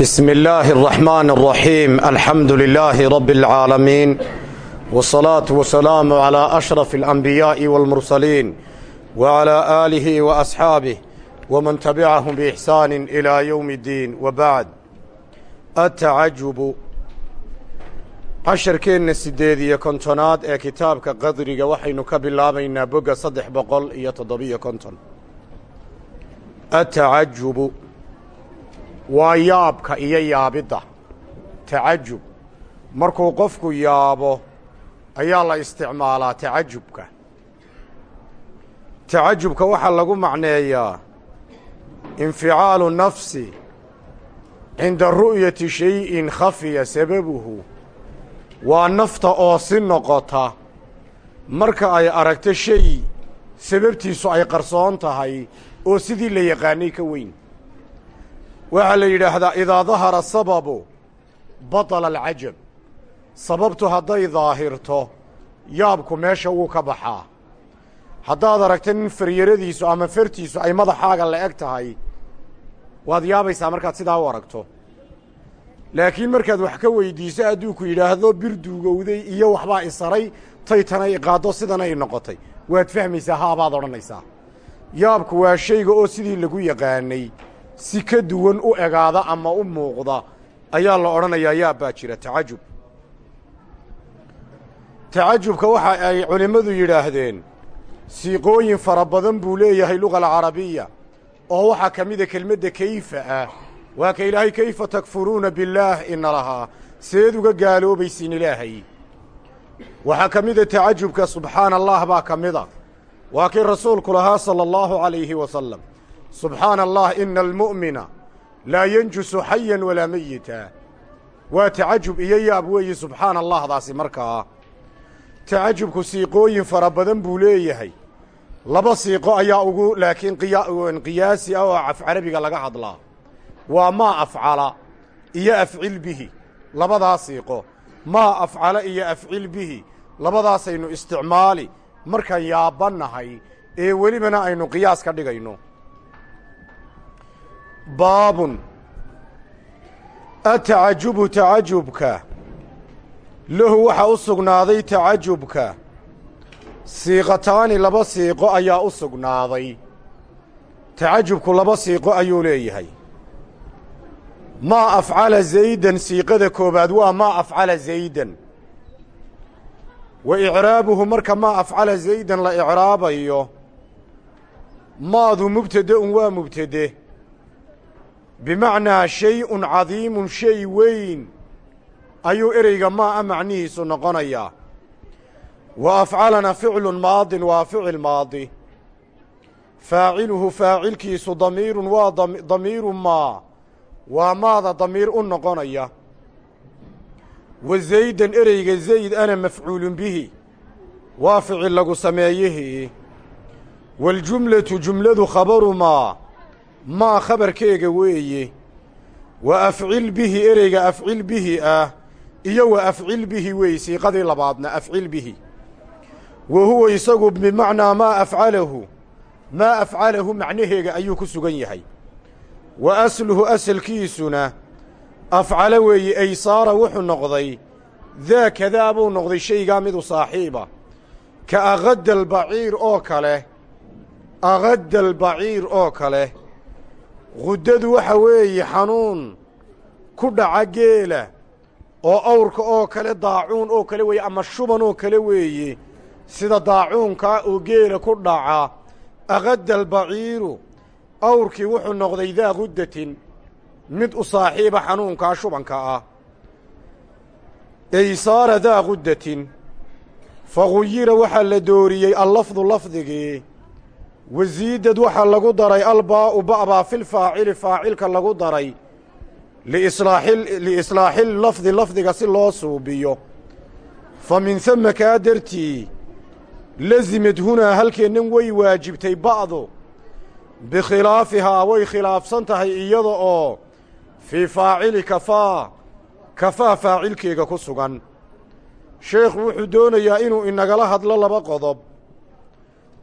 بسم الله الرحمن الرحيم الحمد لله رب العالمين والصلاة والسلام على أشرف الأنبياء والمرسلين وعلى آله وأصحابه ومن تبعهم بإحسان إلى يوم الدين وبعد التعجب casharkeenna siddeed iyo kontonaad ee kitaabka qadriga waxaynu ka bilaabaynaa bogga saddex boqol iyo toddobiyo konton atacajubu waa yaabka iyo yaabidda. Tacajub. Markuu qofku yaabo ayaa la isticmaalaa tacajubka. Tacajubka waxaa lagu macneeyaa inficaalu nafsi cinda ru'yati shay'in khafiya sababuhu. Waa nafta oo si noqota. Marka ay aragto shay sababtiisu ay qarsoon tahay oo sidii la yaqaanay ka weyn waxaa la yidhaahdaa idaa dahara sababu batala alcajab. Sababtu hadday daahirto yaabku meesha wuu ka baxaa. Haddaad aragto nin faryaradiisu ama fartiisu ay madaxaaga la eg tahay waad yaabaysaa markaad sidaa u aragto. Laakiin markaad wax ka weydiiso hadduu ku yidhaahdo bir duugowday iyo waxbaa isaray taytana i qaaddo sidana i noqotay. Waad fahmaysaa haabaad odhanaysaa. Yaabku waa shayga oo sidii lagu yaqaanay si ka duwan u egaada ama u muuqda ayaa la odhanayaa yaab baa jira tacajub. Tacajubka waxa ay culimmadu yidhaahdeen siiqooyin fara badan buu leeyahay luga alcarabiya oo waxaa ka mida kelmadda kayfa ah waa ka ilaahay kayfa takfuruuna billaah ina lahaa seed uga gaaloobaysiin ilaahay. Waxaa ka mida tacajubka subxaana allah baa ka mida waa kii rasuulku lahaa sala allahu calayhi wasalam subxaana allah ina almu'mina laa yanjusu xayan walaa meyita waa tacajub iyo yaab weeye subxaana allahdaasi markaa tacajubku siiqooyin fara badan buu leeyahay. Laba siiqo ayaa ugu laakiin qiyaasi ah oo af carabiga laga hadlaa. Waa maa afcala iyo afcil bihi. Labadaa siiqo. Maa afcala iyo afcil bihi. Labadaasaynu isticmaali. Markaan yaabbannahay ee welibana aynu qiyaas ka dhigayno baabun. Atacajubu tacajubka lahu waxaa u sugnaaday tacajubka siiqataani laba siiqo ayaa u sugnaaday. Tacajubku laba siiqo ayuu leeyahay. Maa afcala zaydan siiqada koobaad waa maa afcala zaydan. Wa icraabuhu marka maa afcala zaydan la icraabayo maadu mubtada'un waa mubtade bimacnaa shay'un cadiimun shay weyn ayuu ereyga maa a macnihiisu noqonayaa wa afcalana ficlun maadin waa ficil maadi. Faaciluhu faacilkiisu damiirun waa damiiru maa waa maada damiir u noqonaya. Wa zaydan ereyga zayd ana mafcuulun bihi waa ficil lagu sameeyihii. Waljumlatu jumladu khabaru maa maa khabarkeega weeye wa afcil bihi ereyga afcil bihi ah iyo wa afcil bihi weeye siiqadii labaadna afcil bihi. Wa huwa isagu bimacnaa maa afcalahu maa afcalahu macnaheega ayuu ku sugan yahay. Wa asluhu asalkiisuna afcalo weeye ay saara wuxuu noqday daa kadaa buu noqday shaygaa midu saaxiiba. Ka akadda albaciir oo kale akadda albaciir oo kale guddadu waxa weeye xanuun ku dhaca geela oo awrka oo kale daacuun oo kale weeye ama shuban oo kale weeye sida daacuunkaa oo geela ku dhaca akadda albaciiru awrkii wuxuu noqday daa guddatin mid u saaxiiba xanuunkaa shubanka ah. Ey saara daa guddatin fa guyira waxaa la dooriyey allafdu lafdigii wasiidad waxaa lagu daray albaa'u ba'baa filfaacili faacilka lagu daray liislaaxil lafdi lafdiga si loo suubiyo. Fa min hama kaa dartii lasimad hunaa halkeennan way waajibtay ba'du bikhilaafihaa way khilaafsan tahay iyada oo fii faacili kafaa kafaa faacilkeega ku sugan. Sheekhu wuxuu doonayaa inuu inagala hadlo laba qodob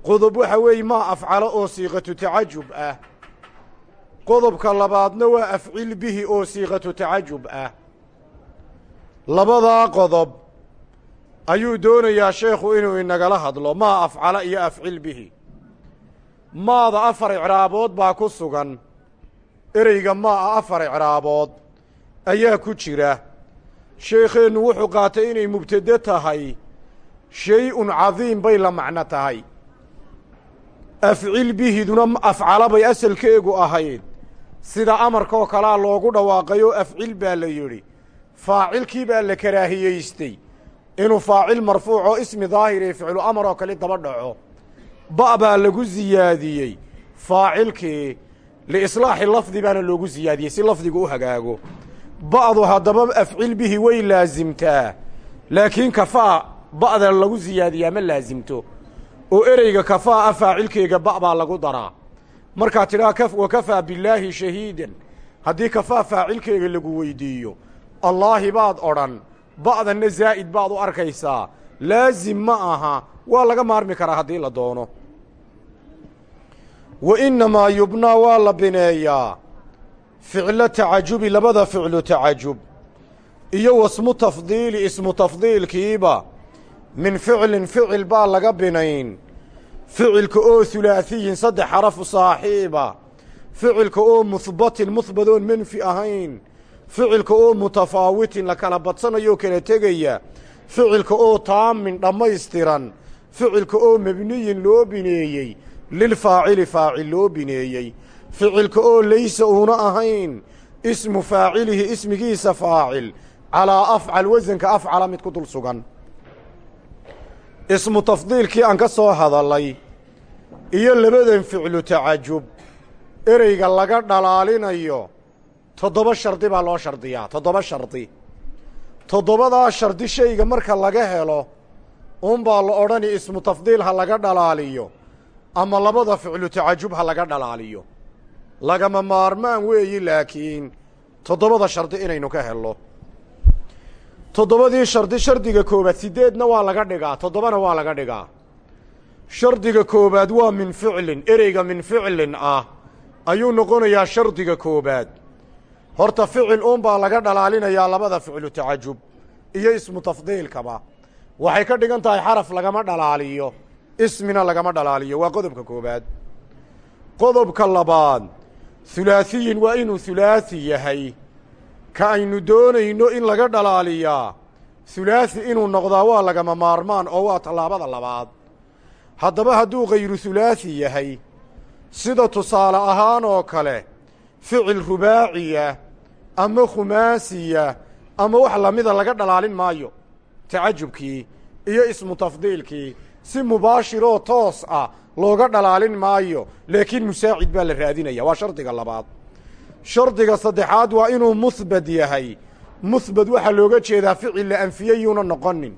qodob waxa weeye maa afcalo oo siiqatu tacajub ah. Qodobka labaadna waa afcil bihi oo siiqatu tacajub ah. Labadaa qodob ayuu doonayaa sheekhu inuu inagala hadlo maa afcala iyo afcil bihi. Maada afar icraabood baa ku sugan ereyga maa afar icraabood ayaa ku jira. Sheekheennu wuxuu qaatay inay mubtade tahay shay-un cadiim bay la macno tahay afcil bihiduna afcala bay asalkeegu ahayd. Sida amarkaoo kalea loogu dhawaaqay oo afcil baa la yidhi. Faacilkii baa la karaahiyeystay. Inuu faacil marfuuc oo ismi daahir ee ficlu amar oo kale daba dhaco. Ba' baa lagu siyaadiyey faacilkii liislaaxi lafdi baana loogu siyaadiyey si lafdigu u hagaago. Ba'du haddaba afcil bihi way laasimtaa laakiin kafaa ba'da lagu siyaadiyaa ma laasimto oo ereyga kafaa a faacilkeega ba' baa lagu daraa. Markaad tidhaha wa kafaa billaahi shahiidan. Haddii kafaa faacilkeega lagu weydiiyo allaahi baad odhan ba'danna zaa'id baad u arkaysaa. Laasim ma aha waa laga maarmi karaa haddii la doono. Wa innamaa yubnaa waa la bineeyaa. Ficlo tacajubi labada ficlu tacajub iyo wasmu tafdiili ismu tafdiilkiiba min ficlin ficil baa laga binayn. Ficilka oo hulaasiyin saddex xarafu saaxiiba. Ficilka oo muhbatin muhbadoon menfi ahayn. Ficilka oo mutafaawitin la kala badsanayoo kala tegaya. Ficilka oo taamin dhammaystiran. Ficilka oo mebniyin loo bineeyey. Lilfaacili faacil loo bineeyey. Ficilka oo laysa uuna ahayn. Ismu faacilihi ismigiisa faacil. Calaa afcal wasanka afcala mid ku dul sugan ismu tafdiilkii aan ka soo hadallay iyo labadan ficlu tacajub ereyga laga dhalaalinayo toddoba shardi baa loo shardiyaa toddoba shardi. Toddobadaa shardi shayga marka laga helo uunbaa la odhani ismu tafdiil ha laga dhalaaliyo ama labada ficlu tacajub ha laga dhalaaliyo. Lagama maarmaan weeyi laakiin toddobada shardi inaynu ka helno toddobadii shardi shardiga koobaad siddeedna waa laga dhigaa. Toddobana waa laga dhigaa. Shardiga koobaad waa min ficlin ereyga min ficlin ah. Ayuu noqonayaa shardiga koobaad horta ficil uunbaa laga dhalaalinayaa labada ficlu tacajub iyo ismu tafdiilkaba. Waxay ka dhigan tahay xaraf lagama dhalaaliyo ismina lagama dhalaaliyo. Waa qodobka koobaad qodobka labaad hulaasiyin waa inuu hulaasi yahay ka aynu doonayno in laga dhalaaliyaa. Hulaasi inuu noqdaa waa lagama maarmaan oo waa tallaabada labaad. Haddaba hadduu khayru hulaasi yahay sida tusaale ahaan oo kale ficil rubaaciya ama khumaasiya ama wax lamida laga dhalaalin maayo tacajubkii iyo ismu tafdiilkii si mubaashiroo toos ah looga dhalaalin maayo laakiin musaacid baa la raadinaya. Waa shardiga labaad shardiga saddexaad waa inuu muhbad yahay. Muhbad waxaa looga jeedaa ficil la anfiyeyuuna noqonin.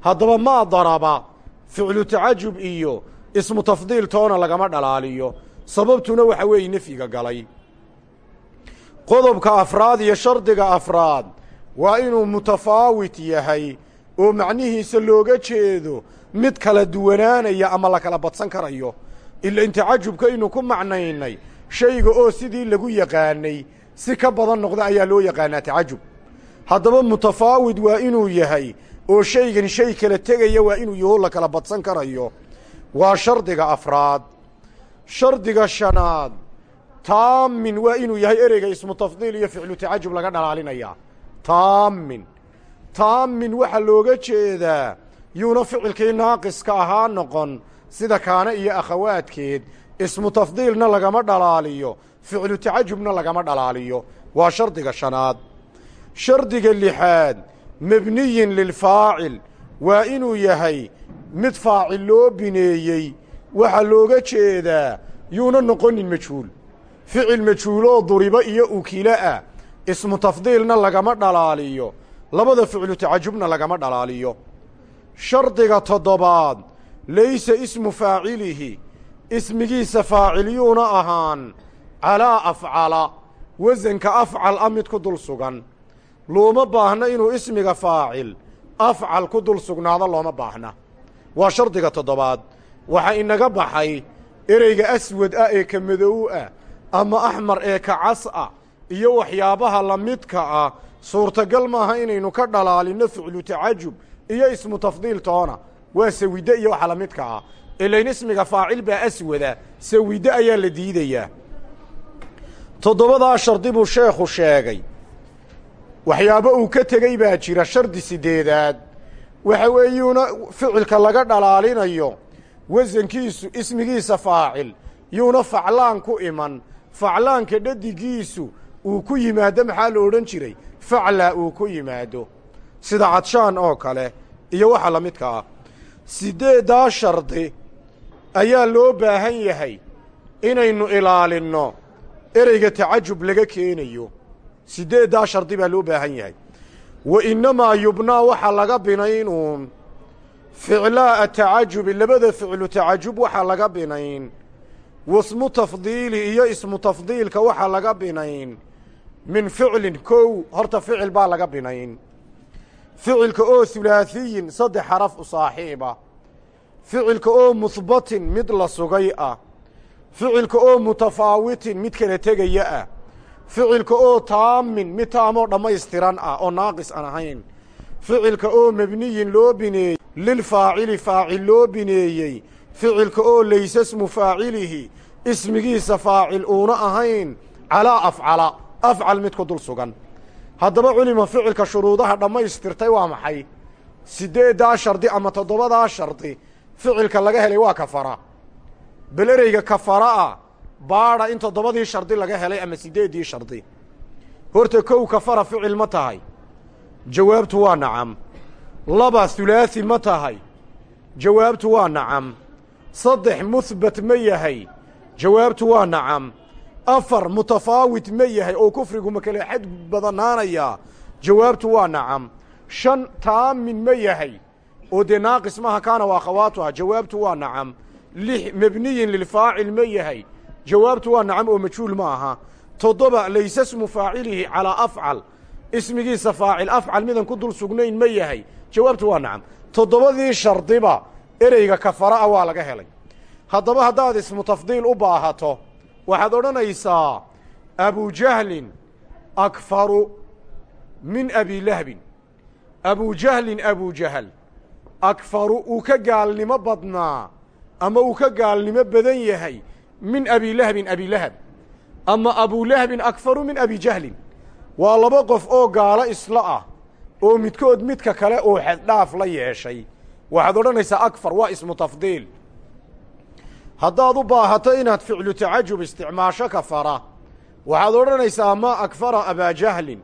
Haddaba maa daraba ficlu tacajub iyo ismu tafdiil toona lagama dhalaaliyo. Sababtuna waxa weeye nefyiga galay. Qodobka afraad iyo shardiga afraad waa inuu mutafaawit yahay oo macnihiisa looga jeedo mid kala duwanaanaya ama la kala badsan karayo. Ila in tacajubkaynu ku macnaynay shayga oo sidii lagu yaqaanay si ka badan noqda ayaa loo yaqaanaa tacajub. Haddaba mutafaawid waa inuu yahay oo shaygan shay kala tegaya waa inuu yaho la kala badsan karayo. Waa shardiga afraad. Shardiga shanaad. Taamin waa inuu yahay ereyga ismu tafdiil iyo ficlu tacajub laga dhalaalinayaa taamin. Taamin waxaa looga jeedaa yuuna ficilkii naaqiska ahaa noqon sida kaana iyo akhawaadkeed ismu tafdiilna lagama dhalaaliyo. Ficlu tacajubna lagama dhalaaliyo. Waa shardiga shanaad. Shardiga lixaad mebniyin lilfaacil waa inuu yahay mid faacil loo bineeyey. Waxaa looga jeedaa yuuna noqonin majhuul. Ficil majhuuloo duribo iyo ukilo ah ismu tafdiilna lagama dhalaaliyo. Labada ficlu tacajubna lagama dhalaaliyo. Shardiga toddobaad laysa ismu faacilihi ismigiisa faaciliyuuna ahaan calaa afcala wasanka afcal a mid ku dul sugan. Looma baahna inuu ismiga faacil afcal ku dul sugnaado looma baahna. Waa shardiga toddobaad. Waxaa inaga baxay ereyga aswad ah ee ka madow ah ama axmar ee kacas ah iyo waxyaabaha la midka ah suurtagal maaha inaynu ka dhalaalinno ficlu tacajub iyo ismu tafdiil toona. Waa sawide iyo waxa la midka ah ilayn ismiga faacil baa aswada sawide ayaa la diidayaa toddobadaa shardi buu sheekhu sheegay. Waxyaabo uu ka tegey baa jira shardi siddeedaad waxa weeyuuna ficilka laga dhalaalinayo wasankiisu ismigiisa faacil yuuna faclaan ku iman. Faclaanka dhadigiisu uu ku yimaado maxaa la odhan jiray? Faclaa uu ku yimaado. Sida cadshaan oo kale iyo waxa la midka ah. Siddeeddaa shardi ayaa loo baahan yahay inaynu ilaalinno. Ereyga tacajub laga keenayo siddeeddaa shardi baa loo baahan yahay? Wa innamaa yubnaa waxaa laga binayn uun. Ficlaa'a tacajubi labada ficlu tacajub waxaa laga binayn. Wasmu tafdiili iyo ismu tafdiilka waxaa laga binayn. Min ficlin kow horta ficil baa laga binayn. Ficilka oo hulaasiyin saddex xaraf u saaxiiba ficilka oo muhbatin mid la sugay ah. Ficilka oo mutafaawitin mid kala tegaya ah. Ficilka oo taamin mid taamoo dhammaystiran ah oo naaqis aan ahayn. Ficilka oo mebniyin loo bineeyey lilfaacili faacil loo bineeyey. Ficilka oo laysa smu faacilihi ismigiisa faacil uuna ahayn. Calaa afcala afcal mid ku dul sugan. Haddaba culima ficilka shuruudaha dhammaystirtay waa maxay? Siddeeddaa shardi ama toddobadaa shardi ficilka laga helay waa kafara. Bel ereyga kafara ah baadha in toddobadii shardi laga helay ama siddeeddii shardi. Horta kow kafara ficil ma tahay. Jawaabtu waa nacam. Laba hulaasi ma tahay. Jawaabtu waa nacam. Saddex muhbat ma yahay. Jawaabtu waa nacam. Afar mutafaawit ma yahay oo kufrigu ma kale xad badanaanayaa. Jawaabtu waa nacam. Shan taamin ma yahay oo dee naaqis maha kaana waa akhawaatuha jawaabtu waa nacam. Lix mebniyin lilfaacil ma yahay. Jawaabtu waa nacam oo majhuul ma aha. Toddoba layse smu faacilihi calaa afcal. Ismigiisa faacil afcal midan ku dul sugnayn ma yahay. Jawaabtu waa nacam. Toddobadii shardiba ereyga kafara ah waa laga helay. Haddaba haddaad ismu tafdiil u baahato waxaad odhanaysaa abujahlin akfaru min abilahbin abujahlin abujahal akfaru uu ka gaalnimo badnaa ama uu ka gaalnimo badan yahay min abilahbin abilahab ama abulahbin akfaru min abijahlin waa laba qof oo gaalo isla ah oo midkood midka kale oo xaddhaaf la yeeshay. Waxaad odhanaysaa akfar waa ismu tafdiil. Haddaad u baahato inaad ficlu tacajub isticmaasho kafara waxaad odhanaysaa maa akfara abaajahlin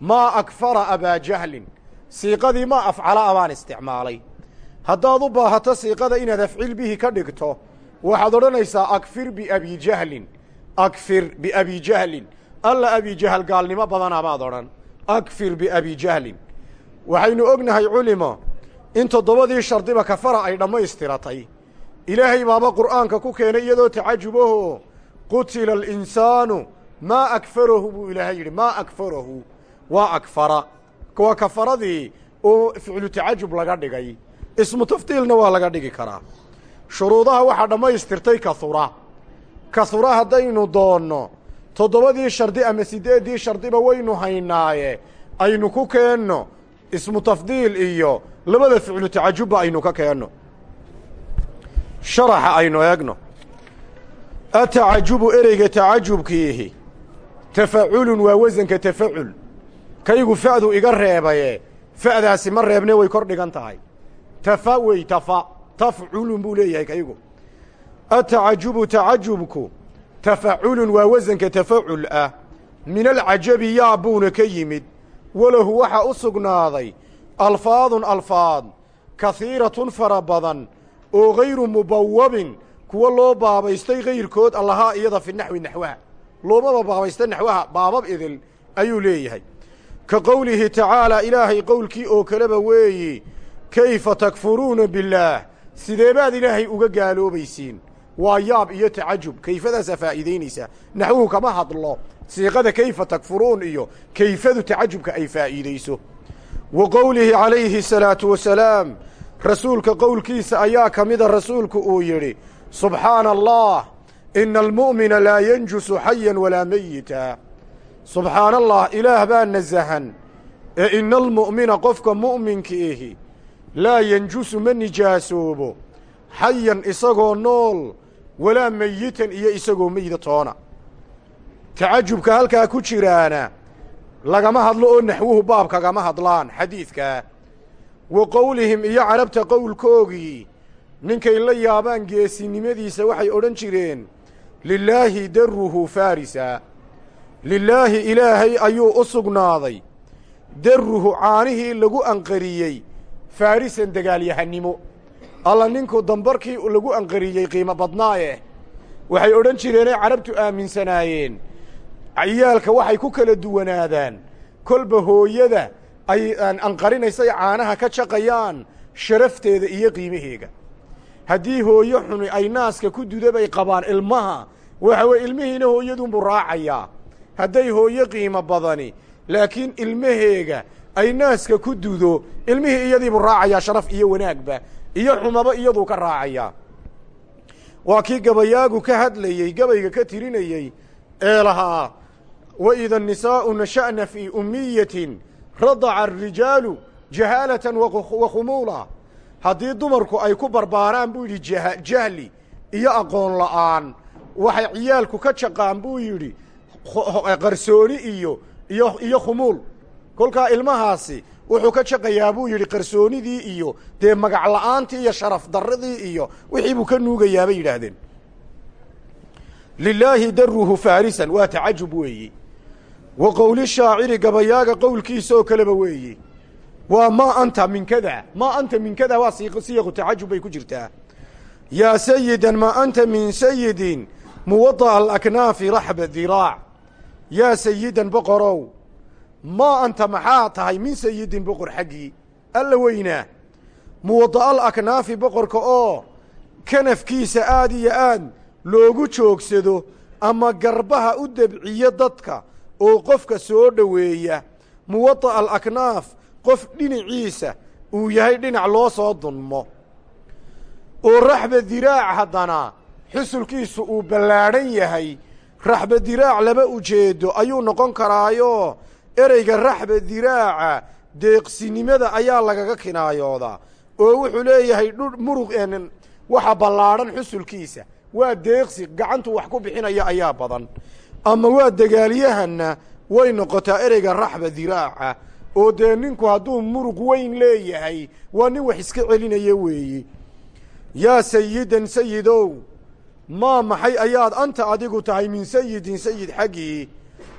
maa akfara abaajahlin siiqadii maa afcala a baan isticmaalay. Haddaad u baahato siiqada inaad afcil bihi ka dhigto waxaad odhanaysaa akfir biabijahlin akfir biabijahlin alla abijahal gaalnimo badanaa baad odhan akfir biabijahlin waxaynu ognahay culimo in toddobadii shardiba kafara ay dhammaystiratay. Ilaahay baaba qur'aanka ku keenay iyadoo tacajubaho qutila alinsaanu maa akfarahu buu ilaahay yidhi maa akfarahu waa akfara waa kafaradii oo ficlu tacajub laga dhigay ismu tafdiilna waa laga dhigi karaa. Shuruudaha waxaa dhammaystirtay kahura kahura haddaynu doonno toddobadii shardi ama siddeeddii shardiba waynu haynaaye aynu ku keenno ismu tafdiil iyo labada ficlu tacajubba aynu ka keenno. Sharaxa aynu eegno. Atacajubu ereyga tacajubkiihi tafaculun waa wasanka tafacul kaygu fa'du iga reebaye. Fa'daasi ma reebne way kor dhigan tahay. Tafa wey tafa. Tafculun buu leeyahay kaygu. Atacajubu tacajubku tafaculun waa wasanka tafacul ah. Min alcajabi yaa buuna ka yimid. Walahu waxaa u sugnaaday. Alfaadun alfaad. Kahiiratun fara badan. Oo hayru mubawabin kuwa loo baabaystay kayrkood allahaa iyada fi naxwi naxwaha loomaba baabaysta naxwaha baabab idil ayuu leeyahay ka qowlihi tacaalaa ilaahay qowlkii oo kaleba weeyi kayfa takfuruuna billaah sidee baad ilaahay uga gaaloobaysiin? Waa yaab iyo tacajub. Kayfadaasaa faa'iidaynaysaa naxwuhu kama hadlo. Siiqada kayfa takfuruun iyo kayfadu tacajubka ay faa'iidayso. Wa qowlihi calayhi asalaatu wasalaam rasuulka qowlkiisa ayaa ka mida rasuulku uu yidhi subxaana allah ina almu'mina laa yanjusu xayan walaa meyita subxaana allah ilaah baa nasahan. Ee ina almu'mina qofka mu'minka ihi laa yanjusu ma nijaasoobo. Xayan isagoo nool walaa meyitan iyo isagoo meyda toona. Tacajubka halkaa ku jiraana lagama hadlo oo naxwuhu baabkagama hadlaan xadiidkaa wa qowlihim iyo carabta qowlkoogii ninkay la yaabaan geesinimadiisa waxay odhan jireen lilaahi daruhu farisa lilaahi ilaahay ayuu u sugnaaday. Daruhu caanihii lagu anqariyey. Faarisan dagaalyahannimo. Alla ninku dambarkii lagu anqariyey qiimo badnaaye. Waxay odhan jireenay carabtu aaminsanaayeen. Ciyaalka waxay ku kala duwanaadaan. Kolba hooyada ay anqarinaysay caanaha ka jaqayaan sharafteeda iyo qiimaheega. Haddii hooyo xuni ay naaska ku duda bay qabaan ilmaha waxa weye ilmihiina hooyadunbuu raacayaa hadday hooyo qiimo badani laakiin ilmaheega ay naaska ku dudo ilmihii iyadiibuu raacayaa sharaf iyo wanaagba iyo xumaba iyaduu ka raacayaa waa kii gabayaagu ka hadlayey gabayga ka tirinayey ee lahaa waida الnisaau nasha'na fii umiyatin radaca arijaalu jahaalatan wa khumuula. Haddii dumarku ay ku barbaaraan buu yidhi jahli iyo aqoon la'aan. Waxay ciyaalku ka jaqaan buu yidhi qarsooni iyo iyo iyo khumuul. Kolkaa ilmahaasi wuxuu ka jaqayaa buu yidhi qarsoonidii iyo dee magac la'aantii iyo sharaf darradii iyo wixii buu ka nuugayaa bay yidhaahdeen. Lilaahi daruhu faarisan waa tacajub weeyi. Wa qowli shaaciri gabayaaga qowlkiisa oo kaleba weeyi. Waa maa anta min kada maa anta min kada waa siyaqu tacajub bay ku jirtaa. Yaa sayidan maa anta min sayidin muwada'a alaknaafi raxba diraac yaa sayidan boqorow maa anta maxaa tahay min sayidin boqor xaggii? Alla weynaa muwada'a alaknaafi boqorka oo kanafkiisa aad iyo aad loogu joogsado ama garbaha u debciyo dadka oo qofka soo dhoweeya muwada'a alaknaaf qof dhinaciisa uu yahay dhinac loo soo dunmo oo raxba diraac haddana xusulkiisu uu ballaadhan yahay raxba diraac laba ujeedo ayuu noqon karaayo ereyga raxba diraaca deeqsinimada ayaa lagaga kinaayoodaa oo wuxuu leeyahay dhu murug waxa ballaadhan xusulkiisa. Waa deeqsi gacantu wax ku bixinaya ayaa badan. Ama waa dagaalyahanna way noqotaa ereyga raxba diraaca oo dee ninku hadduu murug weyn leeyahay waa nin wax iska celinaya weeye yaa sayidan sayidow maa maxay ayaad anta adigu tahay min sayidin sayid xaggii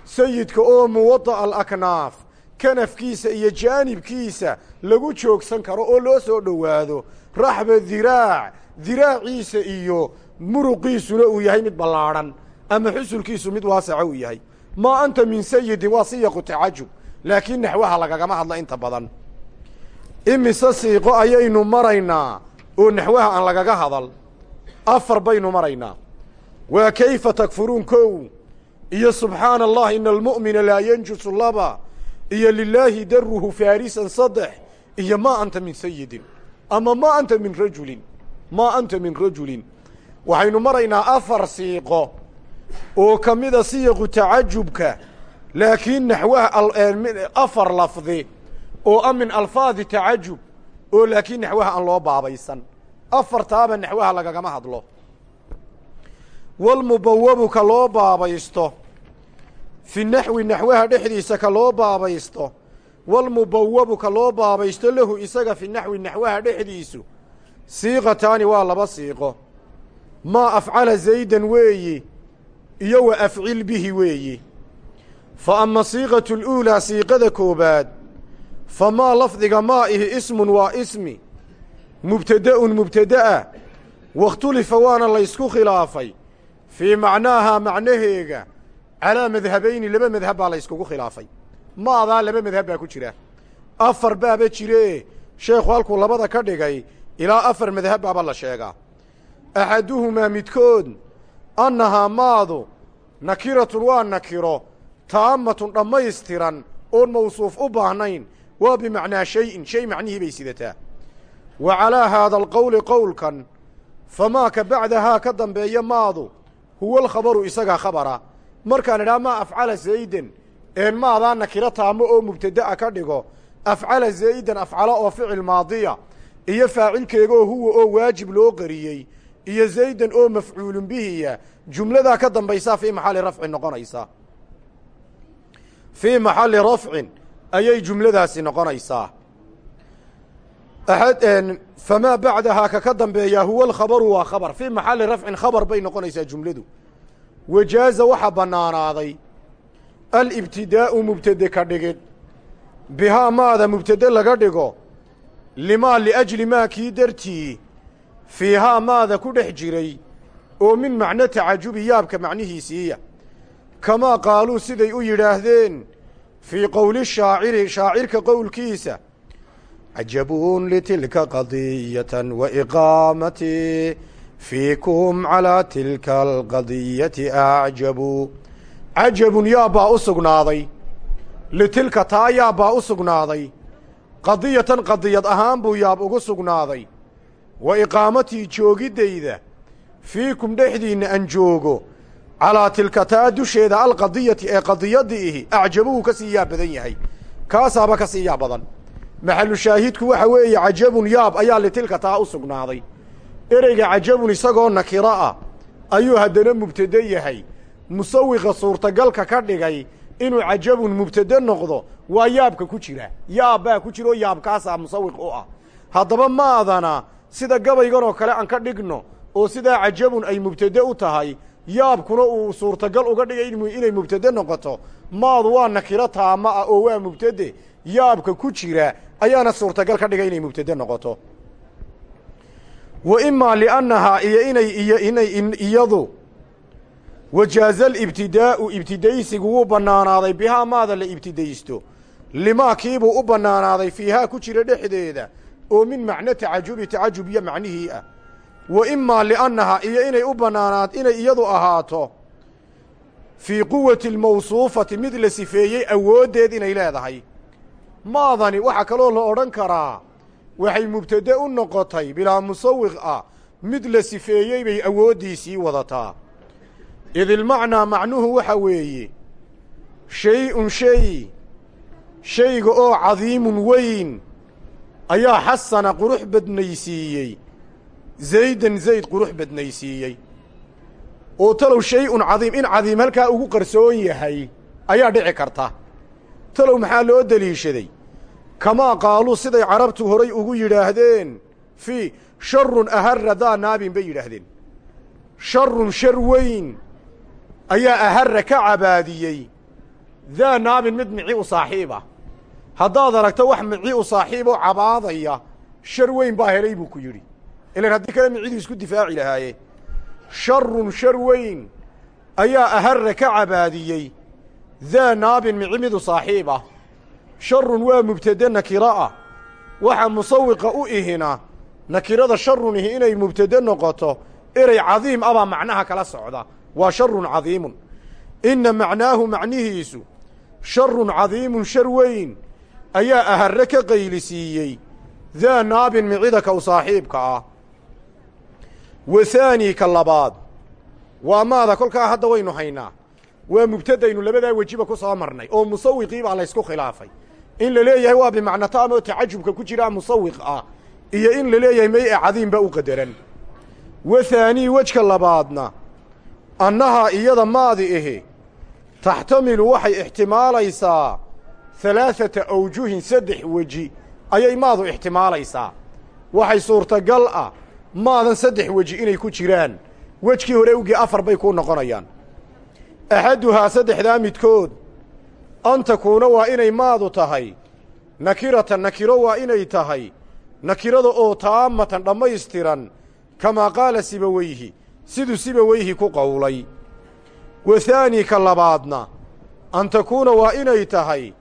sayidka oo muwada'a alaknaaf kanafkiisa iyo jaanibkiisa lagu joogsan karo oo loo soo dhowaado. Raxba diraac diraaciisa iyo muruqiisuna uu yahay mid ballaadhan ama xusulkiisu mid waasaca uu yahay. Maa anta min sayidin waa siyaqu tacajub laakiin naxwaha lagagama hadla inta badan. Imise siiqo ayaynu maraynaa oo naxwaha aan lagaga hadal afar baynu maraynaa. Waa kayfa takfuruun kow? Iyo subxaana allah ina almu'mina laa yanjusu laba iyo lilaahi daruhu faarisan saddex. Iyo maa anta min sayidin ama maa anta min rajulin. Maa anta min rajulin. Waxaynu maraynaa afar siiqo oo ka mida siyaqu tacajubka. Laakiin naxwaha afar lafdi oo a min alfaadi tacajub oo laakiin naxwaha aan loo baabaysan afartaaba naxwaha lagagama hadlo. Walmubawabu ka loo baabaysto. Fi naxwi naxwaha dhexdiisa ka loo baabaysto. Walmubawabu ka loo baabaysto lahu isaga fi naxwi naxwaha dhexdiisu. Siiqataani waa laba siiqo. Maa afcala zaydan weeyi iyo wa afcil bihi weeyi. Fa ama siiqatu اluulaa siiqada koobaad famaa lafdiga maa ihi ismun waa ismi mubtada'un mubtada'a wakhtulifa waana laysku khilaafay. Fii macnaahaa macnaheega calaa madhabayni laba madhab baa layskugu khilaafay. Maadaa laba madhab baa ku jira. Afar baaba jiree sheekhu halkuu labada ka dhigay ilaa afar madhab baaba la sheegaa. Axaduhumaa midkood annahaa maadu nakiratun waa nakiro taammatun dhammaystiran oon mawsuuf u baahnayn waa bimacnaa shayin shay macnihii bay sidataa wa calaa haada alqowli qowlkan famaa ka bacdahaa ka dambeeya maadu huwa alkhabaru isagaa khabara. Markaan idhaha maa afcala zaydan een maadaa nakiro taamo oo mubtada'a ka dhigo afcala zaydan afcala oo ficil maadiya. Iyo faacilkeega oo huwa oo waajib loo qariyey. Iyo zaydan oo mafcuulun bihiya. Jumladaa ka dambaysaa fii maxalli rafcin noqonaysaa fii maxalli rafcin ayay jumladaasi noqonaysaa famaa bacdahaa ka ka dambeeyaa huwa alkhabaru waa khabar fii maxalli rafcin khabar bay noqonaysaa jumladu wajaaza waxaa bannaanaaday alibtidaa'u mubtade ka dhigid bihaa maada mubtade laga dhigo limaa liajli maa kii dartii fiihaa maada ku dhex jiray oo min macno tacajubi yaabka macnihiisiiya kamaa qaaluu siday u yidhaahdeen fii qowli shaaciri shaacirka qowlkiisa cajabuun litilka qadiyatan wa iqaamatii fiikum calaa tilka alqadiyati acjabu cajabun yaabbaa u sugnaaday litilka taa yaabbaa u sugnaaday qadiyatan qadiyad ahaan buu yaab ugu sugnaaday wa iqaamatii joogiddayda fiikum dhexdiinna aan joogo calaa tilka taa dusheeda alqadiyati ee qadiyaddii ihi acjabuhu ka sii yaab badan yahay kaasaaba ka sii yaab badan maxalu shaahidku waxa weeye cajabun yaab ayaa litilka taa u sugnaaday. Ereyga cajabun isagoo nakiro ah ayuu haddana mubtade yahay. Musawiqa suurtagalka ka dhigay inuu cajabun mubtade noqdo waa yaabka ku jira. Yaab baa ku jira oo yaabkaasaa musawiq u ah. Haddaba maadana sida gabaygan oo kale aan ka dhigno oo sidaa cajabun ay mubtade u tahay yaabkuna uu suurtagal uga dhigay inay mubtade noqoto. Maadu waa nakiro taama ah oo waa mubtade. Yaabka ku jira ayaana suurtagal ka dhigay inay mubtade noqoto. Wa imaa liannahaa iyo inay iyo inay iyadu wajaaza alibtidaa'u ibtidaysigu wuu bannaanaaday bihaa maada la ibtidaysto. Limaa kiibuu u bannaanaaday fiihaa ku jira dhexdeeda oo min macno tacajubi tacajub iyo macnihii ah. Wa imaa liannahaa iyo inay u bannaanaad inay iyadu ahaato fii quwati almawsuufati mid la sifeeyey awooddeed inay leedahay maadani waxaa kaloo la odhan karaa waxay mubtade u noqotay bilaa musawiq ah mid la sifeeyey bay awooddiisii wadataa. Idilmacnaa macnuhu waxa weeye shay-un shay shayga oo cadiimun weyn ayaa xasana qurux badnaysiiyey zaydan zayd qurux badnaysiiyey. Oo talow shay-un cadiim in cadiim halkaa ugu qarsoon yahay ayaa dhici karta talow maxaa loo deliishaday? Kamaa qaaluu siday carabtu horay ugu yidhaahdeen fii sharun ahara daa naabin bay yidhaahdeen. Sharun shar weyn ayaa ahara ka cabaadiyey. Daa naabin mid mici u saaxiiba. Haddaad aragto wax mici u saaxiiboo cabaadaya shar weyn baa helay buu ku yidhi. Ilan haddii kale miciduu isku difaaci lahaaye. Sharun shar weyn ayaa ahara ka cabaadiyey daa naabin mici midu saaxiib ah sharun waa mubtade nakiro ah waxa musawiqa u ihina nakirada sharun ihi inay mubtade noqoto erey cadiim abaa macnaha kala socda. Waa sharun cadiimun. Inna macnaahu macnihiisu sharun cadiimun shar weyn ayaa ahare ka qaylisiiyey. Daa naabin micida ka u saaxiibka ah. Wa ka labaad. Waa maada kolkaa hadda waynu haynaa waa mubtadaynu labadaa wejiba ku soo marnay oo musawiqii baa laysku khilaafay. In la leeyahay waa bimacna taam oo tacajubka ku jiraa musawiq ah iyo in la leeyahay may e cadiim baa u qadaran. Wa haanii wejka labaadna annahaa iyada maadi ahi taxtamilu waxay ixtimaalaysaa halaaثata awjuhin saddex weji ayay maadu ixtimaalaysaa. Waxay suurtagal ah maadan saddex weji inay ku jiraan. Wejkii hore ugii afar bay kuu noqonayaan axaduhaa saddexdaa midkood an takuuna waa inay maadu tahay nakiratan nakiro waa inay tahay nakirada oo taamatan dhammaystiran kamaa qaala sibaweyhi siduu sibaweyhi ku qowlay wa haanii ka labaadna an takuuna waa inay tahay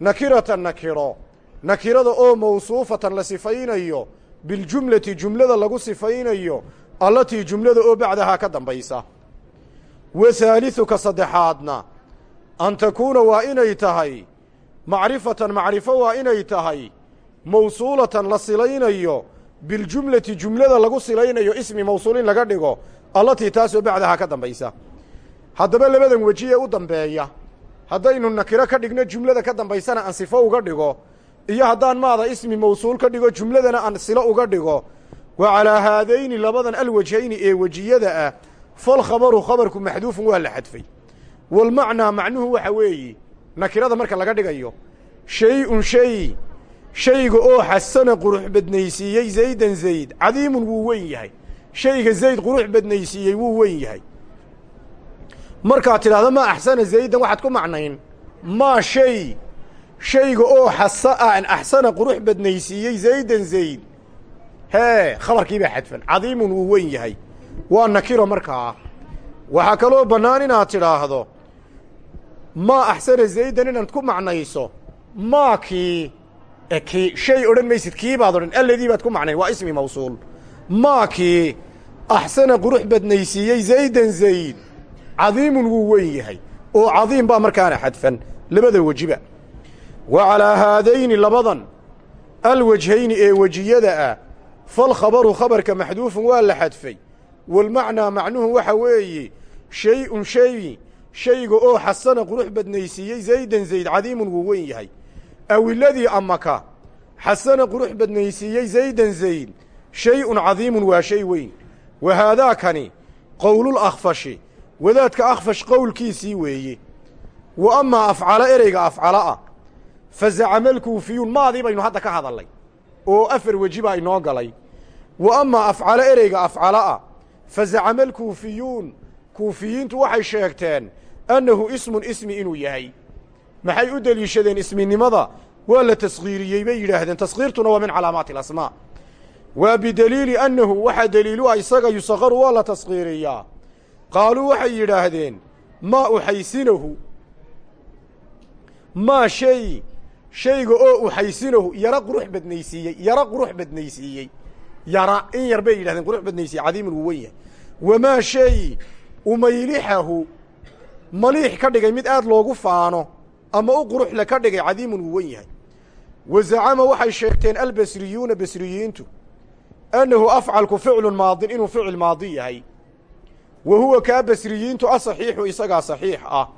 nakiratan nakiro nakirada oo mawsuufatan la sifaynayo biljumlati jumlada lagu sifaynayo allatii jumlada oo bacdahaa ka dambaysa wa saddexaadna. An takuuna waa inay tahay. Macrifatan macrifo waa inay tahay. Mawsuulatan la silaynayo. Biljumlati jumlada lagu silaynayo ismi mawsuul in laga dhigo. Allatii taasoo bacdahaa ka dambaysa. Haddaba labadan weji ee u dambeeya. Haddaynu nakiro ka dhigno jumlada ka dambaysana aan sifo uga dhigo. Iyo haddaan maada ismi mawsuul ka dhigo jumladana aan silo uga dhigo. Wa calaa haadayni labadan alwajhayni ee wejiyada ah falkhabaru khabarku maxduufun waa la xadfay walmacnaa macnuhu waxa weeye nakirada marka laga dhigayo shay-un shay shayga oo xasana qurux badnaysiiyey zaydan zayd cadiimun wuu weyn yahay shayga zayd qurux badnaysiiyey wuu weyn yahay markaad tidhaahdo maa axsana zaydan waxaad ku macnayn maa shay shayga oo xasa aan axsana qurux badnaysiiyey zaydan zayd hee khabarkii baa xadfan cadiimun wuu weyn yahay waa nakiro markaa waxaa kaloo bannaan inaad tidhaahdo maa axsana zaydan inaad ku macnayso. Maa kii e kii shay odhan maysid kii baad odhan alladii baad ku macnayn waa ismi mawsuul. Maa kii axsana qurux badnaysiiyey zaydan zayd. Cadiimun wuu weyn yahay oo cadiim baa markaana xadfan labada wejiba wa calaa haadayni labadan alwajhayni ee wejiyada ah. Falkhabaru khabarka maxduufun waa la xadfay walmacnaa macnuhu waxa weeye shay-un shay shayga oo xasana qurux badnaysiiyey zaydan zayd cadiimun wuu weyn yahay aw iladii amaka xasana qurux badnaysiiyey zaydan zayd shay-un cadiimun waa shay weyn wa haadaakani qowlulakfashi wadaadka akfash qowlkiisii weeye wa amaa afcala ereyga afcala ah fa zacama alkuufiyuun maadii baynu hadda ka hadallay oo afar weji baa inoo galay wa amaa afcala ereyga afcala fa zacama alkuufiyuun kuufiyiintu waxay sheegteen annahu ismun ismi inuu yahay maxay u deliishadeen isminimada waa la taskhiiriyey bay yidhaahdeen taskhiirtuna waa min calaamaati alasmaa waa bideliili annahu waxaa deliilu ah isaga yusakaru waa la taskhiiriyaa qaaluu waxay yidhaahdeen maa uxaysinahu maa shay shayga oo uxaysinahu yara qurux badnaysiiyey yara qurux badnaysiiyey yara in yar bay yidhahdeen qurux badnaysiiyey cadiimun wuu wen yahay. Wamaa shay umaylixahu maliix ka dhigay mid aad loogu faano ama u quruxle ka dhigay cadiimun wuu wen yahay. Wa waxay sheegteen albasriyuuna basriyiintu annahu afcalku ficlun maadin inuu ficil maadi yahay. Wa huwa kaa basriyiintu asaxiixu isagaa saxiix ah.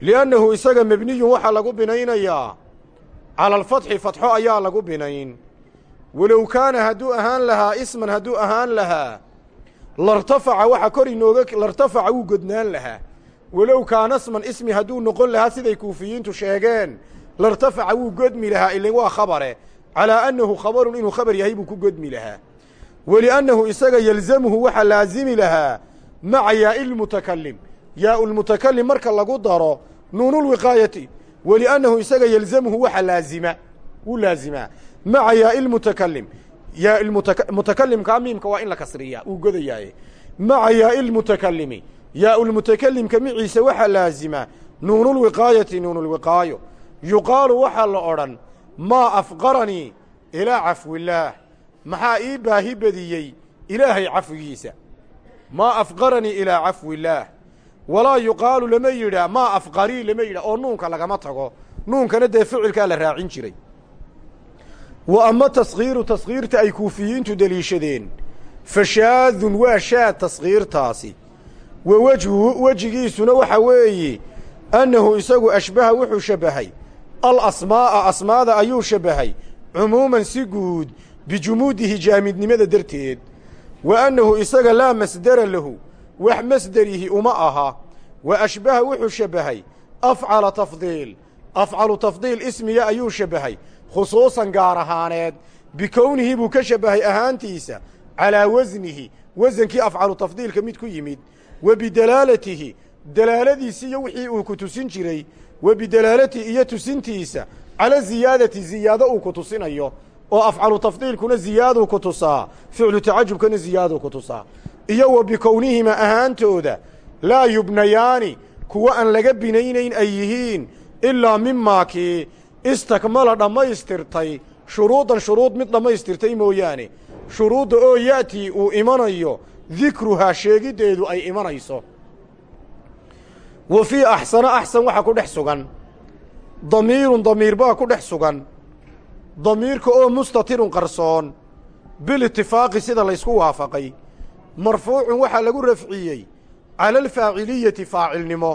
Liannahu isaga mebniyun waxaa lagu binaynayaa. Cala alfatxi fatxo ayaa lagu binayn walow kaana hadduu ahaan lahaa isman hadduu ahaan lahaa lartafaca waxa kor inooga lartafaca wuu godnaan lahaa. Walow kaana sman ismi hadduu noqon lahaa siday kuufiyiintu sheegeen lartafaca wuu godmi lahaa ilin waa khabare. Calaa annahu khabarun inuu khabar yahay buu ku godmi lahaa. Waliannahu isaga yelzamuhu waxaa laazimi lahaa maca yaa'i lmutakalim yaa'u lmutakalim marka lagu daro nuunulwiqaayati waliannahu isaga yelzamuhu waxa laazima wuu laazimaa maca yaa'i lmutakalim yaa mutakalimkaa miimka waa in la kasriyaa uu godayaaye. Maca yaa'i lmutakalimi yaa'u lmutakalimka miciisa waxaa laazima nuunulwiqaayati nuunulwiqaayo yuqaalu waxaa la odhan maa afqaranii ilaa cafwillaah maxaa ii baahi badiyey ilaahay cafwigiisa? Maa afqaranii ilaa cafwillaah walaa yuqaalu lama yidhaa maa afqarii lama yidhah oo nuunka lagama tago. Nuunkana dee ficilkaa la raacin jiray wa ama taskhiiru taskhiirta ay kuufiyiintu deliishadeen. Fa shaadun waa shaad taskhiirtaasi wa wejhuhu wejigiisuna waxa weeye annahu isagu ashbaha wuxuu shabbahay alasmaa'a asmaada ayuu shabbahay cumuuman si guud bijumuudihi jaamidnimada darteed. Wa annahu isaga laa masdera lahu wax masderihi uma aha. Wa ashbaha wuxuu shabbahay afcala tafdiil afcalu tafdiil ismiga ayuu shabbahay khusuusan gaar ahaaneed bikownihi buu ka shabbahay ahaantiisa calaa wasnihi wasankii afcalu tafdiilka mid ku yimid wa bidalaalatihi dalaaladiisi iyo wixii uu ku tusin jiray wa bidalaalatihi iyo tusintiisa cala ziyaadati ziyaado uu ku tusinayo oo afcalu tafdiilkuna ziyaaduu ku tusaa ficlu tacajubkana ziyaaduu ku tusaa iyo wa bikownihima ahaantooda laa yubnayaani kuwa aan laga binaynayn ay yihiin ilaa mimaakii istakmala dhammaystirtay shuruudan shuruud mid dhammaystirtay mooyaane. Shuruudda oo ya'tii uu imanayo dikruhaa sheegiddeedu ay imanayso. Wa fii axsana axsan waxaa ku dhex sugan. Damiirun damiir baa ku dhex sugan. Damiirka oo mustatirun qarsoon bilitifaaqi sida laysku waafaqay. Marfuucun waxaa lagu rafciyey cala alfaaciliyati faacilnimo.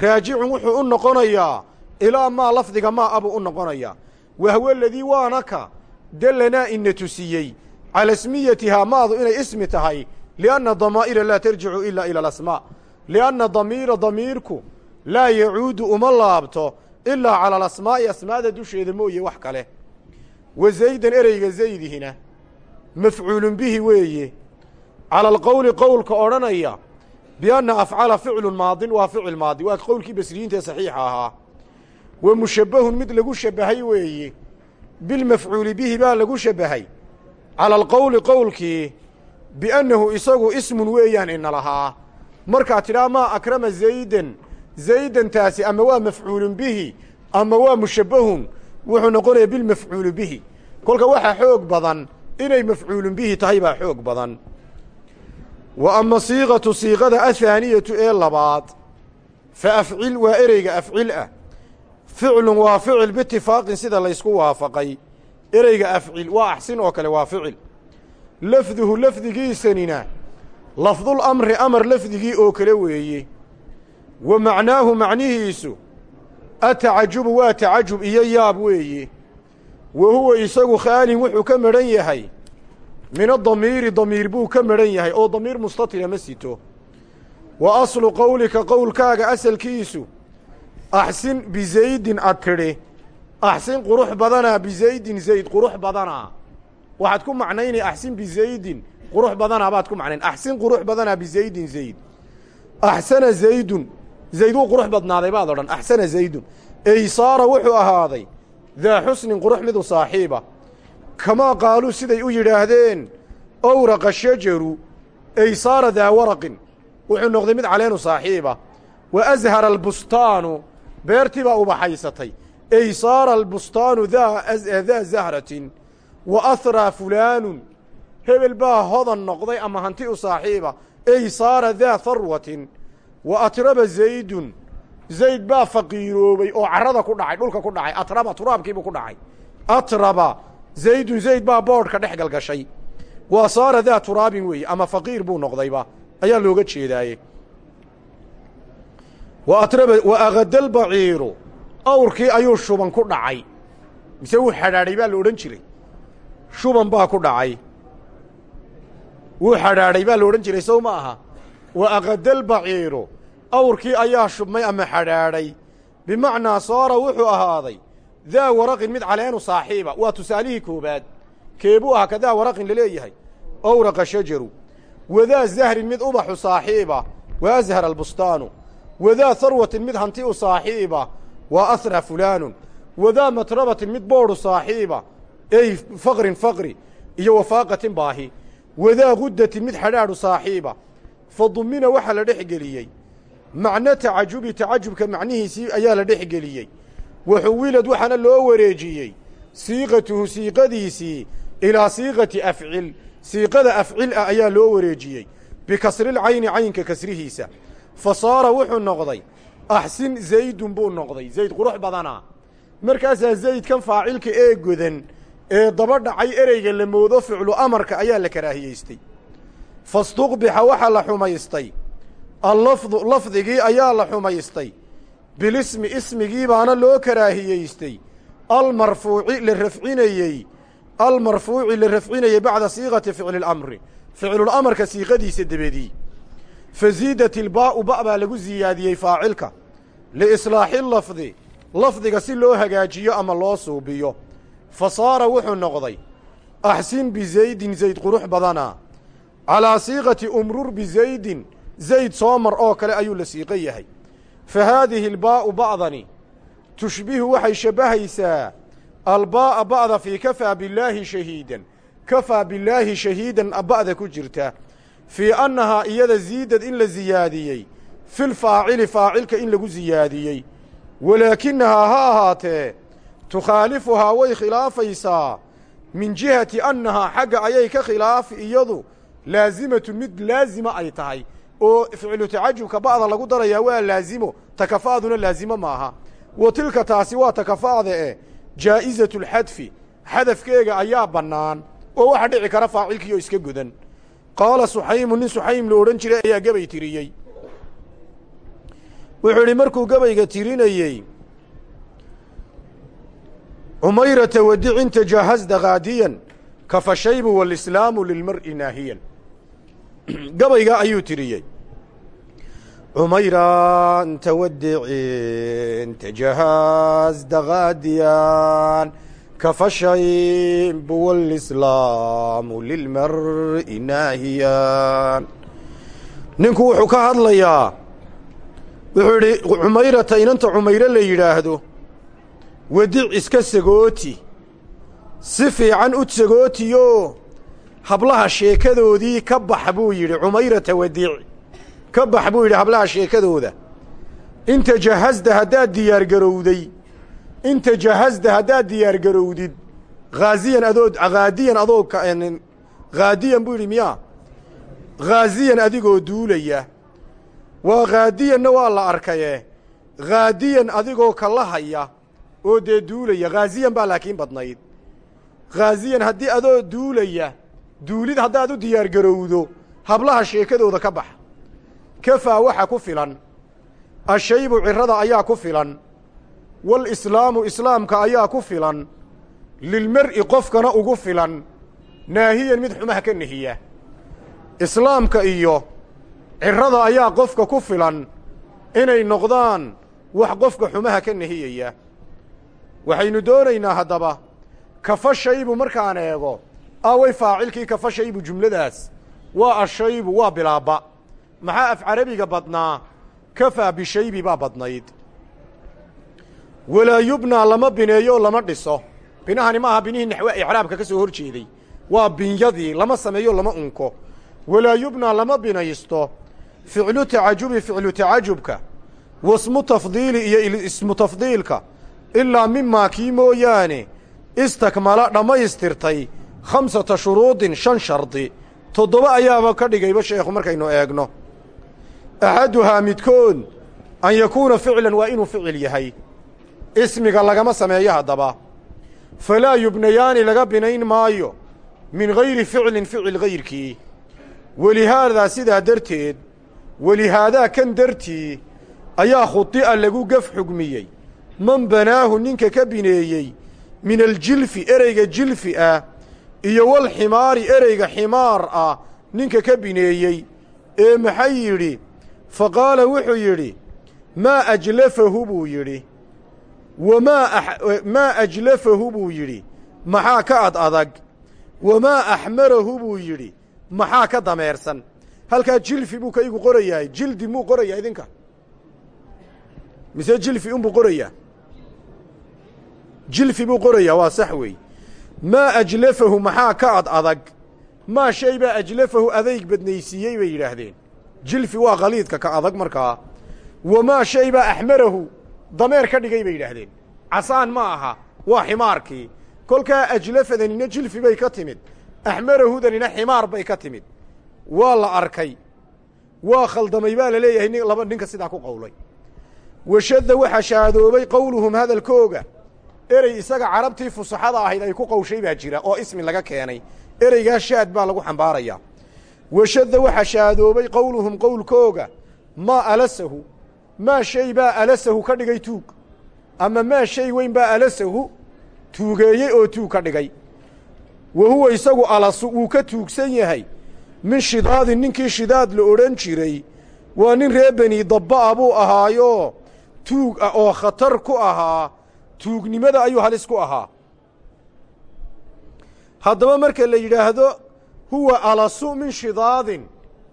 Raajicun wuxuu u noqonayaa ilaa maa lafdiga maa abuu u noqonayaa wahwa aladii waanaka dallanaa ina tusiyey. Cala ismiyatihaa maadu inay ismi tahay. Lianna damaa'ira laa tarjicu ilaa ila alasmaa. Lianna damiira damiirku laa yacuudu uma laabto ilaa cala alasmaa'i asmaada dusheeda mooye wax kale. Wa zaydan ereyga zaydihina mafcuulun bihi weeye. Cala alqowli qowlka odhanaya bianna afcala ficlun maadin waa ficil maadi. Waa qowlkii basriyiinta ee saxiixa ahaa wa mushabbahun mid lagu shabbahay weeye bilmafcuuli bihi baa lagu shabbahay. Cala alqowli qowlkii biannahu isagu ismun weeyaan ina lahaa markaad tidhaha maa akrama zaydan? Zaydantaasi ama waa mafcuulun bihi ama waa mushabbahun? Wuxuu noqonayaa bilmafcuuli bihi. Kolka waxaa xoog badan inay mafcuulun bihi tahay baa xoog badan. Wa ama siiqatu siiqada athaaniyatu ee labaad fa afcil waa ereyga afcil ah ficlun waa ficil biitifaaqin sida laysku waafaqay. Ereyga afcil waa axsin oo kale waa ficil. Lafduhu lafdigiisanina lafdul amri amar lafdigii oo kale weeye. Wa macnaahu macnihiisu atacajubu waa tacajub iyo yaab weeye. Wa huwa isagu khaalin wuxuu ka madhan yahay min adamiiri damiir buu ka madhan yahay oo damiir mustatila ma sito. Wa aslu qowlika qowlkaaga asalkiisu axsin bizaydin ad tidhi axsin qurux badanaa bizaydin zayd qurux badanaa waxaad ku macnaynay axsin bizaydin qurux badanaa baad ku macnayn axsin qurux badanaa bizaydin zayd axsana zaydun zayd wuu qurux badnaaday baad odhan axsana zaydun ey saara wuxuu ahaaday daa xusnin qurux midu saaxiiba kamaa qaaluu siday u yidhaahdeen owraqa shajaru ey saara daa waraqin wuxuu noqday mid caleenu saaxiiba wa ashara beertii baa ubaxaysatay ey saara albustaanu daa zahratin wa ahraa fulaanun. Hebel baa hodan noqday ama hanti u saaxiiba. Ey saara daa harwatin wa atraba zaydun. Zayd baa faqiiroobay oo carrada ku dhacay dhulka ku dhacay atraba turaabkiibuu ku dhacay. Atraba zaydun zayd baa boodhka dhex galgashay. Waa saara daa turaabin weeye ama faqiir buu noqdayba. Ayaa looga jeedaaye wa atraba wa akada lbaciiru awrkii ayuu shuban ku dhacay. Mise wuu xadhaadhay baa la odhan jiray. Shuban baa ku dhacay. Wuu xadhaadhay baa la odhan jiray sow ma aha. Wa akada lbaciiru awrkii ayaa shubmay ama xadhaadhay. Bimacnaa saara wuxuu ahaaday daa waraqin mid caleenu saaxiiba. Waa tusaalihii koobaad keebuu ahaa ka daa waraqin la leeyahay owraqa shajaru. Wadaa zahrin mid ubaxu saaxiiba. Wa ashara albustaanu wadaa harwatin mid hanti u saaxiiba waa asra fulaanun wadaa matrabatin mid boodhu saaxiiba ey faqrin faqri iyo wafaaqatin baahi wadaa guddatin mid xadhaadhu saaxiiba fa dumina waxaa la dhex geliyey macno tacajubi tacajubka macnihiisii ayaa la dhex geliyey wa waxaana loo wareejiyey siiqatuhu siiqadiisii ilaa siiqati afcil siiqada afcil ah ayaa loo wareejiyey bikasrilcayni caynka kasrihiisa fa saara wuxuu noqday axsin zaydun buu noqday zayd qurux badanaa markaasaa zaydkan faacilka ee godan ee daba dhacay ereyga la moodo ficlu amarka ayaa la karaahiyeystay. Fastuqbixa waxaa la xumaystay. Allafdu lafdigii ayaa la xumaystay. Bilismi ismigii baana loo karaahiyeystay. Almarfuuci la rafcinayey. Almarfuuci la rafcinayey bacda siiqati ficli اlamri ficlulamarka siiqadiisa debedii faziidat ilbaa'u ba' baa lagu siyaadiyey faacilka. Liislaaxi lafdi lafdiga si loo hagaajiyo ama loo suubiyo. Fa saara wuxuu noqday axsin bizaydin zayd qurux badanaa calaa siiqati umrur bizaydin zayd soo mar oo kale ayuu la siiqan yahay. Fa haadihi albaa'u ba'dani tushbihu waxay shabbahaysaa albaa'a ba'da fii kafaa billaahi shahiidan. Kafaa billaahi shahiidan ba'da ku jirta fii annahaa iyada ziidad in la siyaadiyey filfaacili faacilka in lagu siyaadiyey walaakinahaa ha ahaatee tukhaalifuhaa way khilaafaysaa. Min jihati annahaa xagga ayay ka khilaafi iyadu laazimatun mid laazima ay tahay. Oo ficlu tacajubka ba'da lagu darayaa waa laazimo takafa'aduna laazimo maaha wa tilka taasi waa takafa'da eh jaa'izatu lxadfi xadafkeega ayaa bannaan. Oo waxa dhici kara faacilkii oo iska godan qaala suxaymu nin suxaym la odhan jiray ayaa gebay tiriyey. Wuxuu idhi markuu gabayga tirinayey cumayrata wadicin tajahazda kaadiyan kafashaybu walislaamu lilmar'i naahiyan. Gabayga ayuu tiriyey. Cumayran tawadicin tajahazda kaadiyan kafashaybu walislaamu lilmar'i naahiyan ninku wuxuu ka hadlayaa wuxuu idhi cumayrata inanta cumayre la yidhaahdo wadic iska sagooti si fiican u sagootiyo hablaha sheekadoodii ka bax buu yidhi cumayrata wadic ka bax buu yidhi hablaha sheekadooda inta jahazda haddaad diyaargarowday inta jahazda haddaad diyaargarowdid haaziyan adoo haadiyan adoo haadiyan buu yidhi miyaa haaziyan adigoo duulaya waa haadiyanna waa la arkaye haadiyan adigoo kala haya oo dee duulaya haaziyan baa laakiin badnayd. Haaziyan haddii adoo duulaya duulid haddaad u diyaargarowdo hablaha sheekadooda ka bax kafaa waxa ku filan ashaybu cirrada ayaa ku filan walislaamu islaamka ayaa ku filan. Lilmer'i qofkana ugu filan. Naahiyan mid xumaha ka nehiya islaamka iyo cirrada ayaa qofka ku filan. Inay noqdaan wax qofka xumaha ka nehiyaya waxaynu doonaynaa haddaba kafa shaybu markaan eego away faacilkii kafa shaybu jumladaas. Waa ashaybu waa bilaabba maxaa af carabiga badnaa kafaa bishaybi baa badnayd walaa yubnaa lama bineeyo lama dhiso. Binahani ma aha binihii naxwe icraabka ka soo hor jeeday. Waa binyadii lama sameeyo lama unko. Walaa yubnaa lama binaysto. Ficlu tacajubi ficlu tacajubka. Wasmu tafdiili iyo ismu tafdiilka. Ilaa mimaa kii mooyaane istakmala dhammaystirtay khamsata shuruudin shan shardi. Toddoba ayaaba ka dhigayba sheekhu markaynu eegno. Axaduhaa midkood an yakuuna ficlan waa inuu ficil yahay ismiga lagama sameeyo haddaba. Falaa yubnayaani laga binayn maayo min gayri ficlin ficil gayrkii. Welihaadaa sidaa darteed welihaadaa kan dartii ayaa khudi'a lagu gaf xugmiyey. Man banaahu ninka ka bineeyey min aljilfi ereyga jilfi ah iyo walximaari ereyga ximaar ah ninka ka bineeyey ee maxay yidhi? Fa qaala wuxuu yidhi maa ajlafahu buu yidhi wamaa maa ajlafahu buu yidhi maxaa ka ad adag wamaa axmarahu buu yidhi maxaa ka dameersan halkaa jilfi buu ka igu qorayahay jildi muu qorayaa idinka mise jilfi unbuu qorayaa jilfi buu qorayaa waa sax weey maa ajlafahu maxaa ka ad adag maa shay baa ajlafahu adayg badnaysiiyey bay yidhaahdeen jilfi waa khaliidka ka adag markaa wamaa shay dameer ka dhigay bay yidhaahdeen. Casaan ma aha waa ximaarkii. Kolkaa ajlafadanina jilfi bay ka timid. Axmarahudanina ximaar bay ka timid. Waa la arkay. Waa khaldamay baa la leeyahay nin laba ninka sidaa ku qowlay. Washadda waxaa shaadoobay qowluhum hadalkooga erey isaga carabtii fusaxada ahayd ay ku qowshay baa jira oo ismi laga keenay. Ereygaa shaad baa lagu xambaarayaa washadda waxaa shaadoobay qowluhum qowlkooga maa alasahu maa shay baa alasahu ka dhigay tuug ama maa shay weyn baa alasahu tuugeeyey oo tuug ka dhigay wa huwa isagu alasu wuu ka tuugsan yahay min shidaadin ninkii shidaad la odhan jiray waa nin reer beni dabba'a buu ahaayo tuug ah oo khatar ku ahaa tuugnimada ayuu halis ku ahaa haddaba marka la yidhaahdo huwa alasu min shidaadin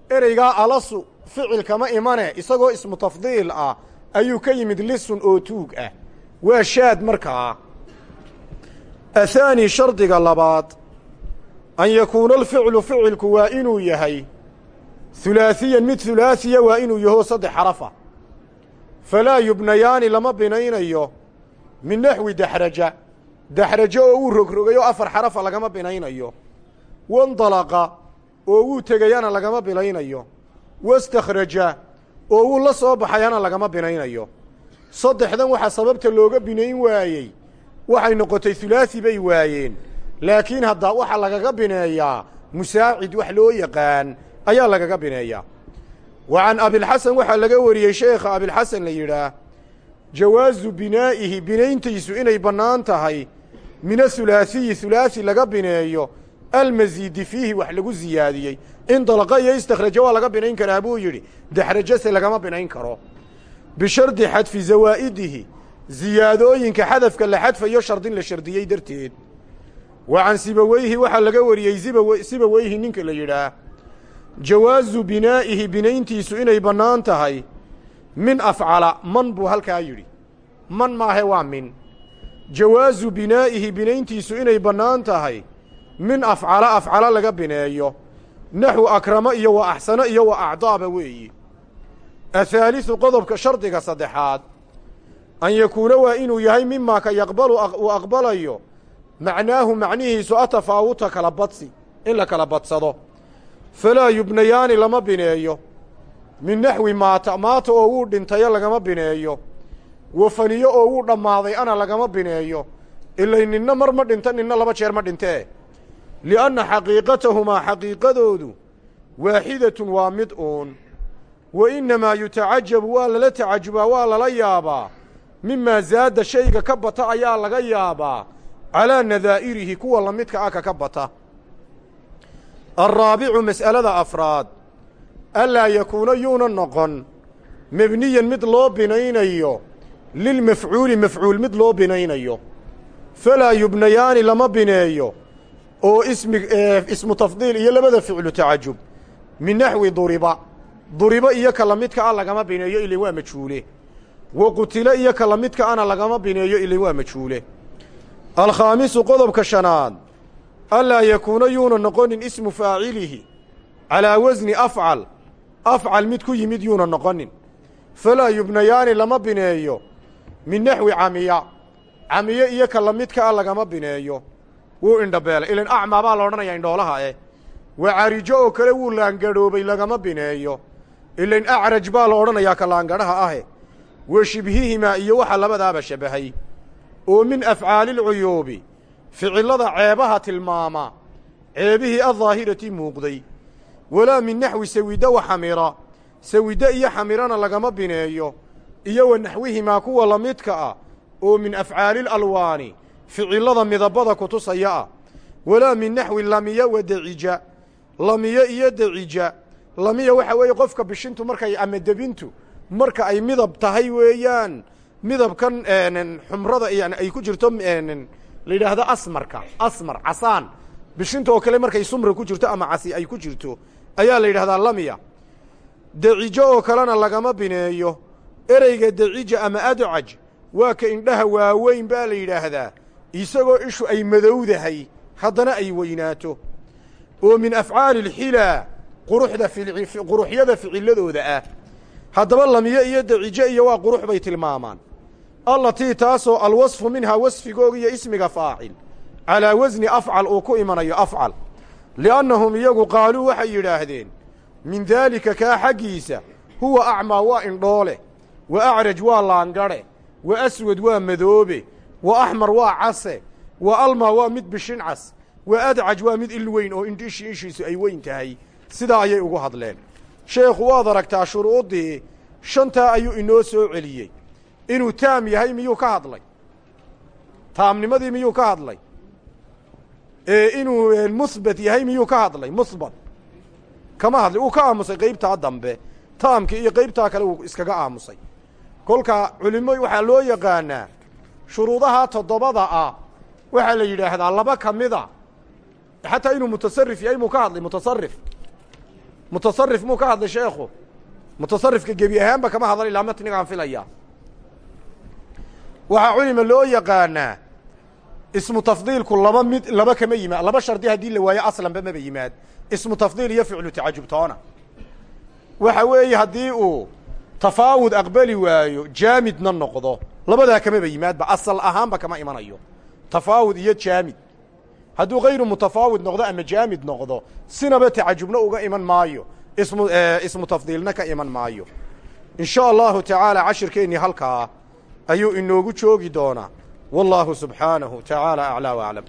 ereygaa alasu ficil kama imane isagoo ismu tafdiil ah ayuu ka yimid lisun oo tuug ah. Waa shaad markaa athaani shardiga labaad an yakuuna alficlu ficilku waa inuu yahay hulaahiyan mid hulaahiya waa inuu yaho saddex xarafa. Falaa yubnayaani lama binaynayo min naxwi daxraja. Daxrajo oo uu rogrogay oo afar xarafa lagama binaynayo. Wandalaqa oo wuu tegayana lagama binaynayo wastakhraja oo wuu la soo baxayana lagama binaynayo saddexdan waxaa sababta looga binayn waayey waxay noqotay hulaahi bay waayeen laakiin hadda waxaa lagaga bineeyaa musaacid wax loo yaqaan ayaa lagaga bineeyaa wa can abilxasan waxaa laga wariyey sheekha abilxasan la yidhaah jawaasu binaa'ihi binayntiisu inay bannaan tahay min ahulaasiyi hulaasi laga bineeyo almasiidi fiihi wax lagu siyaadiyey indalaqa iyo istakhraja waa laga binayn karaa buu yidhi. Daxrajase lagama binayn karo. Bishardi xadfi zawaa'idihi ziyaadooyinka xadafka la xadfayo shardin la shardiyey darteed. Wa can sibaweyhi waxaa laga wariyey sibaweyhi ninka la yidhaah jawaasu binaa'ihi binayntiisu inay bannaan tahay. Min afcala man buu halkaa yidhi. Man maahe waa min. Jawaasu binaa'ihi binayntiisu inay bannaan tahay. Min afcala afcala laga bineeyo naxwu akramo iyo wa axsano iyo wa acdaaba weeyi. Athaalisu qodobka shardiga saddexaad an yakuuna waa inuu yahay mimaa ka yaqbalu uu aqbalayo macnaahu macnihiisu atafaawuta kala badsi in la kala badsado. Falaa yubnayaani lama bineeyo min naxwi maata maata oo wuu dhintayo lagama bineeyo. Wafaniyo oo wuu dhammaaday ana lagama bineeyo. Ilay ninna mar ma dhinto ninna laba jeer ma dhintee lianna xaqiiqatahumaa xaqiiqadoodu waaxidatun waa mid uun wa innamaa yutacajabu waa lala tacajubaa waa lala yaabaa mimaa zaada shayga ka bata ayaa laga yaabaa calaa nadaa'irihi kuwa lamidka ah ka bata alraabicu mas'alada afraad anlaa yakuuna yuuna noqon mebniyan mid loo binaynayo lilmafcuuli mafcuul mid loo binaynayo falaa yubnayaani lama bineeyo oo ismi ismu tafdiil iyo labada ficlu tacajub. Min naxwi duriba. Duriba iyo ka lamidka ah lagama bineeyo ilin waa majhuule wa qutilo iyo ka lamidka ana lagama bineeyo ilin waa majhuule alkhaamisu qodobka shanaad. Anlaa yakuuna yuuna noqonin ismu faacilihi. Calaa wasni afcal. Afcal mid ku yimid yuuna noqonin. Falaa yubnayaani lama bineeyo. Min naxwi camiya. Camiye iyo ka lamidka ah lagama bineeyo wuu indhabeelay. Ilan acmaa baa la odhanayaa indhoolaha eh. Waa carijo oo kale wuu laangadhoobay lagama bineeyo. Ilan acraj baa la odhanayaa ka laangadhaha ahe wa shibhihimaa iyo waxa labadaaba shabahay. Oo min afcaalilcuyuubi ficillada ceebaha tilmaama. Ceebihii addaahirati muuqday. Walaa min naxwi sawidda wa xamira. Sawidde iyo xamirana lagama bineeyo. Iyo wa naxwihimaa kuwa lamidka ah. Oo min afcaalil alwaani ficillada midabada kutusaya ah. Walaa min naxwi lamiya wa dacija. Lamiye iyo dacija. Lamiya waxa weeye qofka bishintu markay ama debintu marka ay midab tahay weeyaan. Midabkan xumrada yani ay ku jirto la yidhaahdo asmarka asmar casaan. Bishinta oo kale markay sumra ku jirto ama casi ay ku jirto ayaa la yidhahdaa lamiya. Dacijo oo kalena lagama bineeyo. Ereyga dacija ama adcaj waa ka indhaha waaweyn baa la yidhaahdaa isagoo ishu ay madowdahay haddana ay weynaato. Oo min afcaali alxilaa quruxda quruxyada ficilladooda ah. Haddaba lamiye iyo dacijo iyo waa qurux bay tilmaamaan. Allatii taasoo alwasfu minhaa wasfigooga iyo ismiga faacil. Calaa wasni afcal uu ku imanayo afcal. Li'annahum iyagu qaaluu waxay yidhaahdeen min daalika kaa xaggiisa huwa acmaa waa indhoole wa acraj waa laangadhe wa aswad waa madoobe wa axmar waa case wa almaa waa mid bishin cas wa adcaj waa mid il weyn oo indhishi ishiisu ay weyn tahay. Sidaa ayay ugu hadleen. Sheekhu waad aragtaa shuruuddii shantaa ayuu inoo soo celiyey. Inuu taam yahay miyuu ka hadlay? Taamnimadii miyuu ka hadlay? Inuu muhbat yahay miyuu ka hadlay? Muhbat kama hadlay uu ka aamusay qaybtaa dambe. Taamkii iyo qaybtaa kale uu iskaga aamusay. Kolka culimo waxaa loo yaqaanaa shuruudaha toddobada ah waxaa la yidhaahdaa laba ka mida xataa inuu mutasarif yahay muu ka hadlay mutasarif mutasarif muu ka hadlay sheekhu? Mutasarifka gebi ahaanba kama hadlan ilaa matnigaan filaya waxaa culima loo yaqaanaa ismu tafdiilku laba mid laba kama yimaad laba shardi haddii la waayo aslanba maba yimaad. Ismu tafdiil iyo ficlu tacajubtoona. Waxa weeye haddii uu tafaawud aqbali waayo jaamidna noqdo labadaa kamaba yimaadba asal ahaanba kama imanayo. Tafaawud iyo jaamid. Hadduu kayru mutafaawid noqdo ama jaamid noqdo sinaba tacajubna uga iman maayo. Ismu ismu tafdiilna ka iman maayo. In sha allahu tacaala cashirkeennii halkaa ayuu inoogu joogi doonaa. Wallaahu subxaanahu tacaala aclaa w aclam